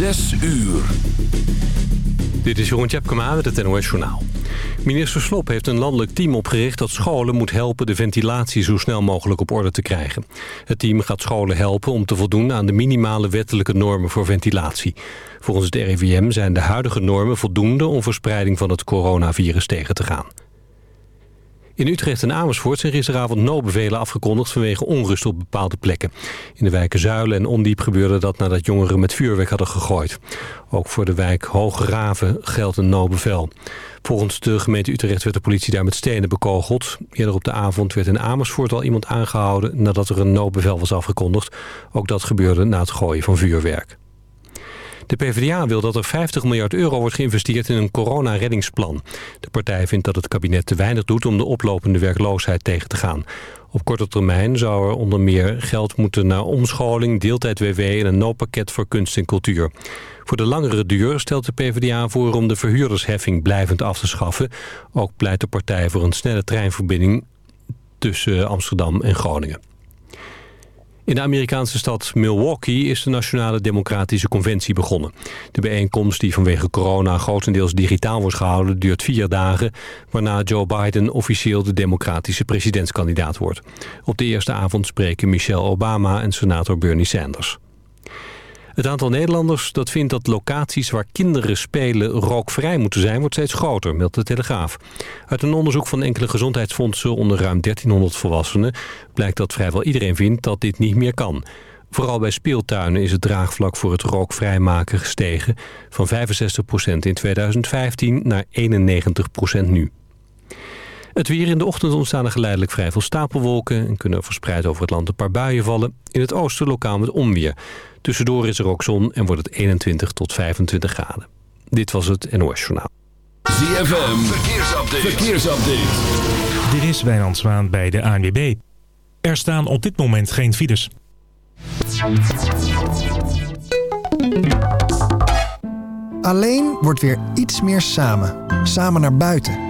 Zes uur. Dit is Jeroen Tjepkema met het NOS Journaal. Minister Slop heeft een landelijk team opgericht dat scholen moet helpen de ventilatie zo snel mogelijk op orde te krijgen. Het team gaat scholen helpen om te voldoen aan de minimale wettelijke normen voor ventilatie. Volgens het RIVM zijn de huidige normen voldoende om verspreiding van het coronavirus tegen te gaan. In Utrecht en Amersfoort zijn gisteravond noodbevelen afgekondigd vanwege onrust op bepaalde plekken. In de wijken Zuilen en Ondiep gebeurde dat nadat jongeren met vuurwerk hadden gegooid. Ook voor de wijk Hoge Raven geldt een noodbevel. Volgens de gemeente Utrecht werd de politie daar met stenen bekogeld. Eerder op de avond werd in Amersfoort al iemand aangehouden nadat er een noodbevel was afgekondigd. Ook dat gebeurde na het gooien van vuurwerk. De PvdA wil dat er 50 miljard euro wordt geïnvesteerd in een coronareddingsplan. De partij vindt dat het kabinet te weinig doet om de oplopende werkloosheid tegen te gaan. Op korte termijn zou er onder meer geld moeten naar omscholing, deeltijd-WW en een noodpakket voor kunst en cultuur. Voor de langere duur stelt de PvdA voor om de verhuurdersheffing blijvend af te schaffen. Ook pleit de partij voor een snelle treinverbinding tussen Amsterdam en Groningen. In de Amerikaanse stad Milwaukee is de Nationale Democratische Conventie begonnen. De bijeenkomst die vanwege corona grotendeels digitaal wordt gehouden duurt vier dagen... waarna Joe Biden officieel de democratische presidentskandidaat wordt. Op de eerste avond spreken Michelle Obama en senator Bernie Sanders. Het aantal Nederlanders dat vindt dat locaties waar kinderen spelen rookvrij moeten zijn, wordt steeds groter, meldt de Telegraaf. Uit een onderzoek van enkele gezondheidsfondsen onder ruim 1300 volwassenen blijkt dat vrijwel iedereen vindt dat dit niet meer kan. Vooral bij speeltuinen is het draagvlak voor het rookvrijmaken gestegen van 65% in 2015 naar 91% nu. Het weer in de ochtend ontstaan er geleidelijk vrij veel stapelwolken... en kunnen verspreid over het land een paar buien vallen. In het oosten lokaal met onweer. Tussendoor is er ook zon en wordt het 21 tot 25 graden. Dit was het NOS Journaal. ZFM, verkeersupdate. verkeersupdate. Dit is Wijnand Zwaan bij de ANWB. Er staan op dit moment geen files. Alleen wordt weer iets meer samen. Samen naar buiten.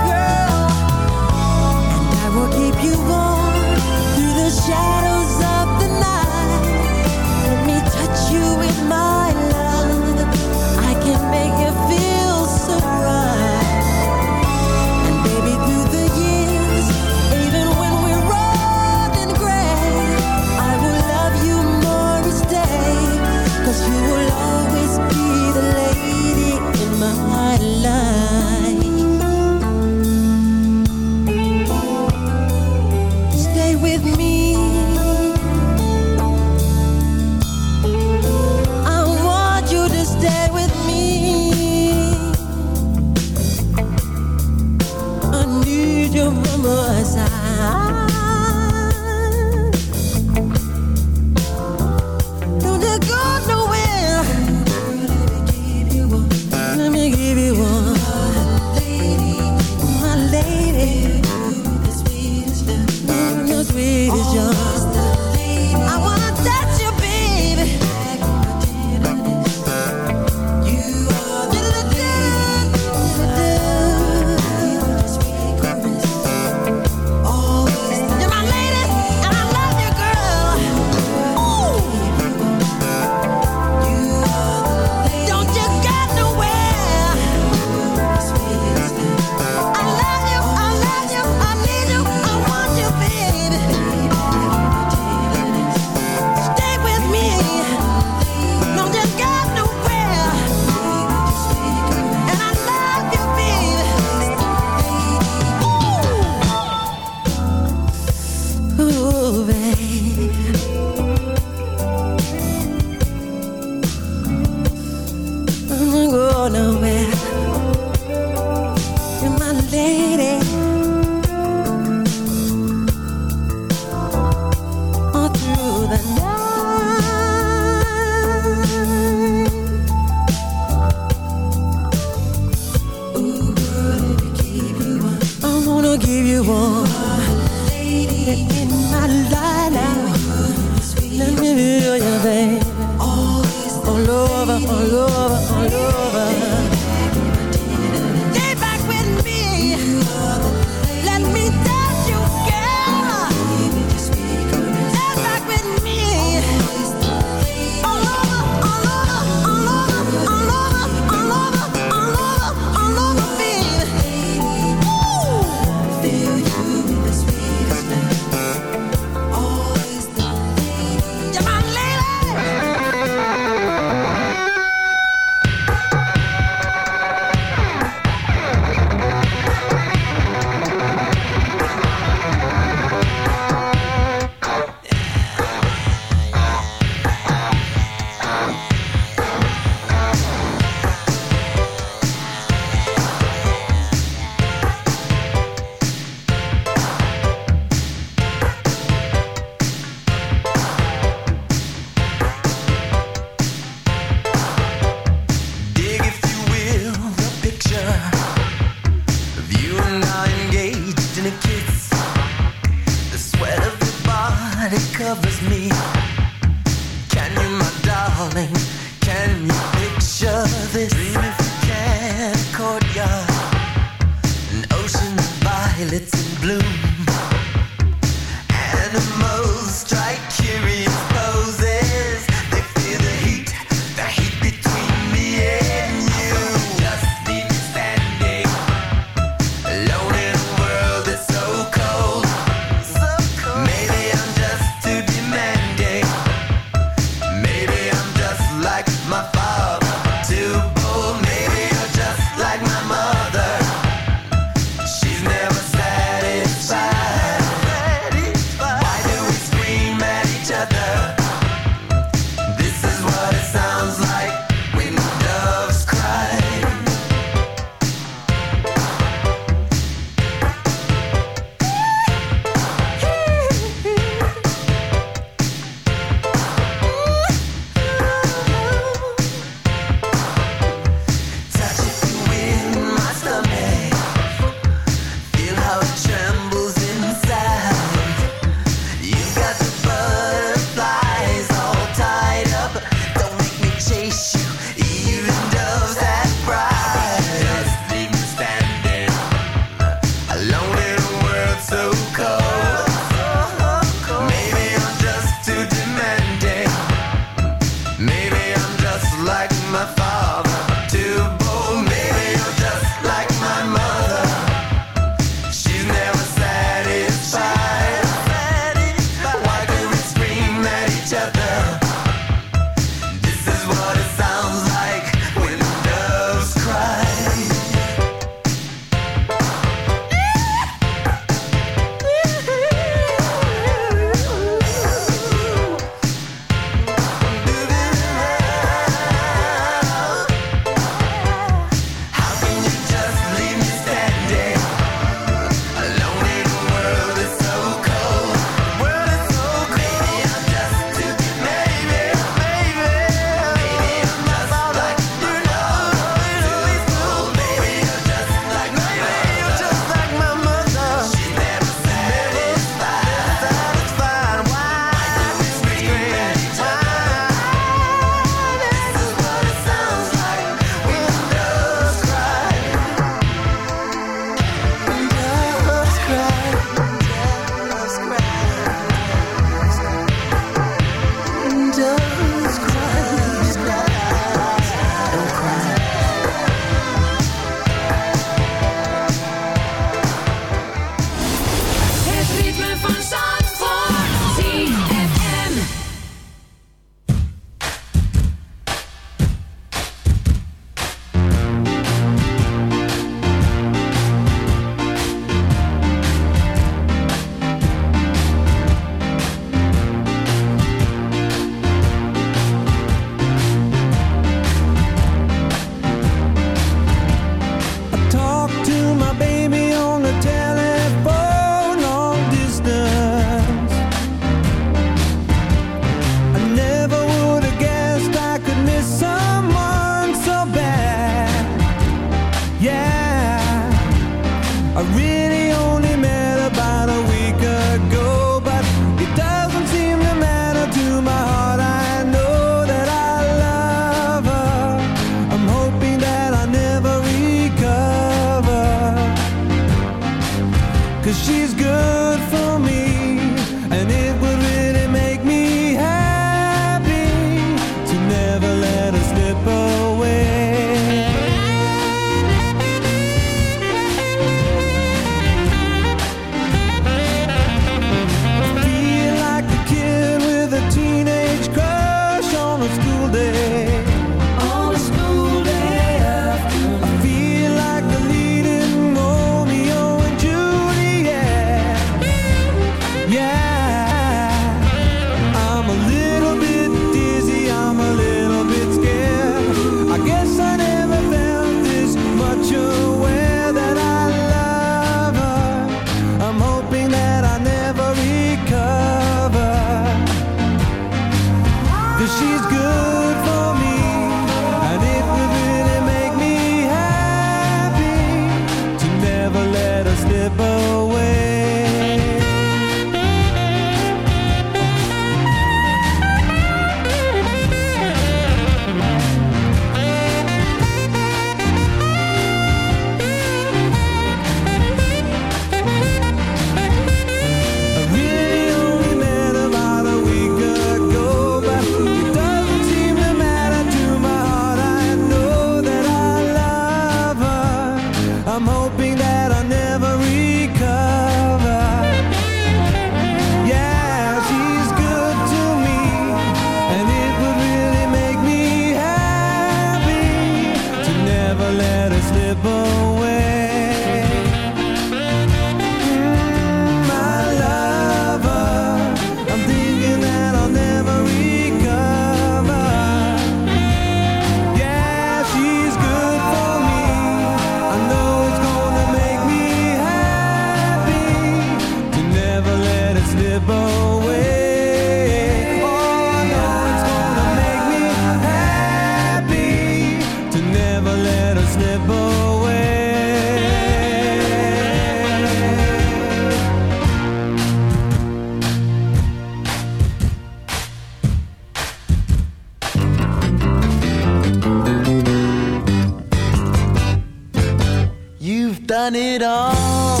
Done it all.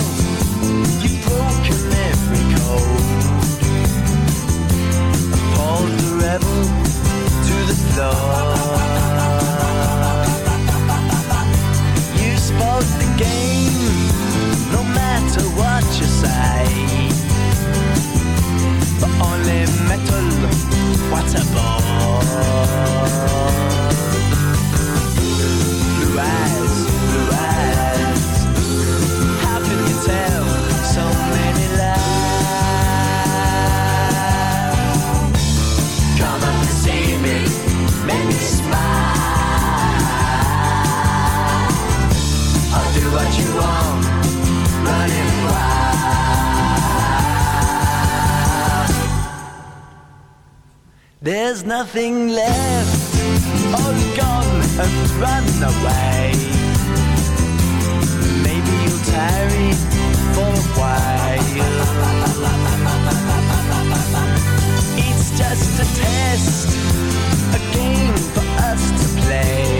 You've broken every code. Appalled the rebel to the floor. You spoke the game, no matter what you say. But only metal, what a bore. Nothing left, all gone and run away. Maybe you'll tarry for a while. It's just a test, a game for us to play.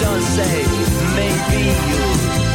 Don't say maybe you'll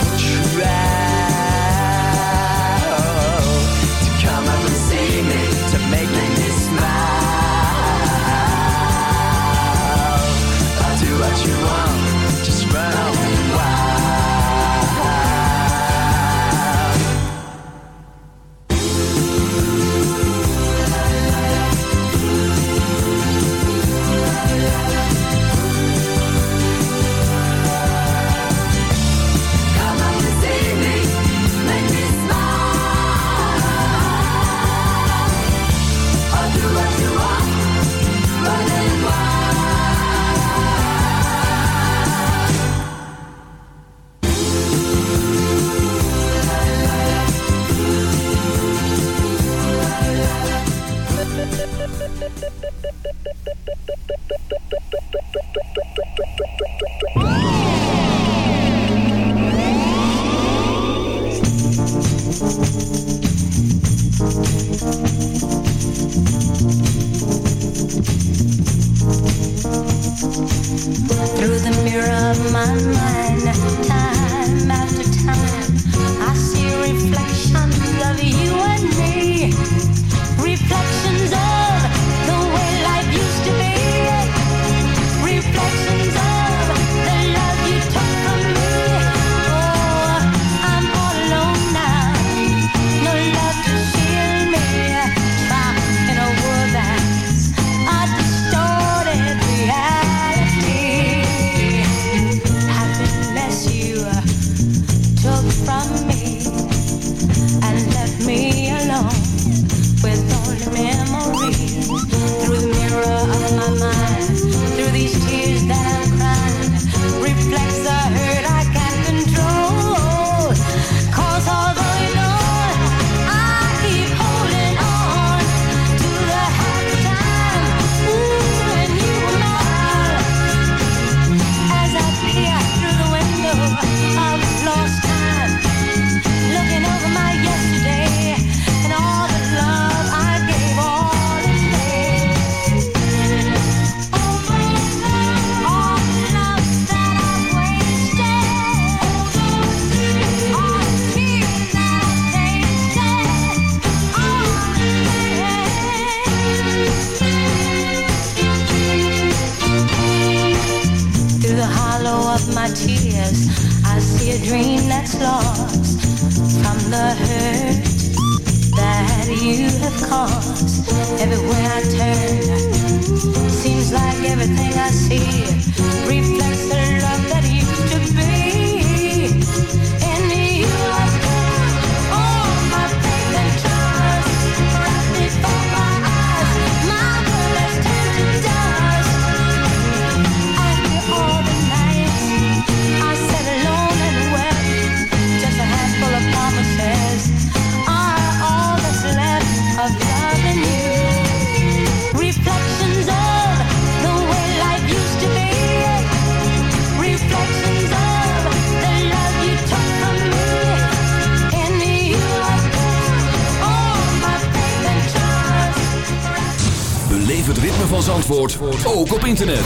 Zandvoort ook op internet.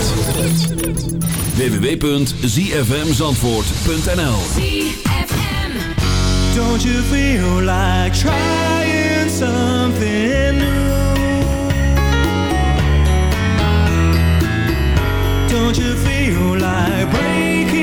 www.zfmzandvoort.nl Don't you feel like trying something new? Don't you feel like breaking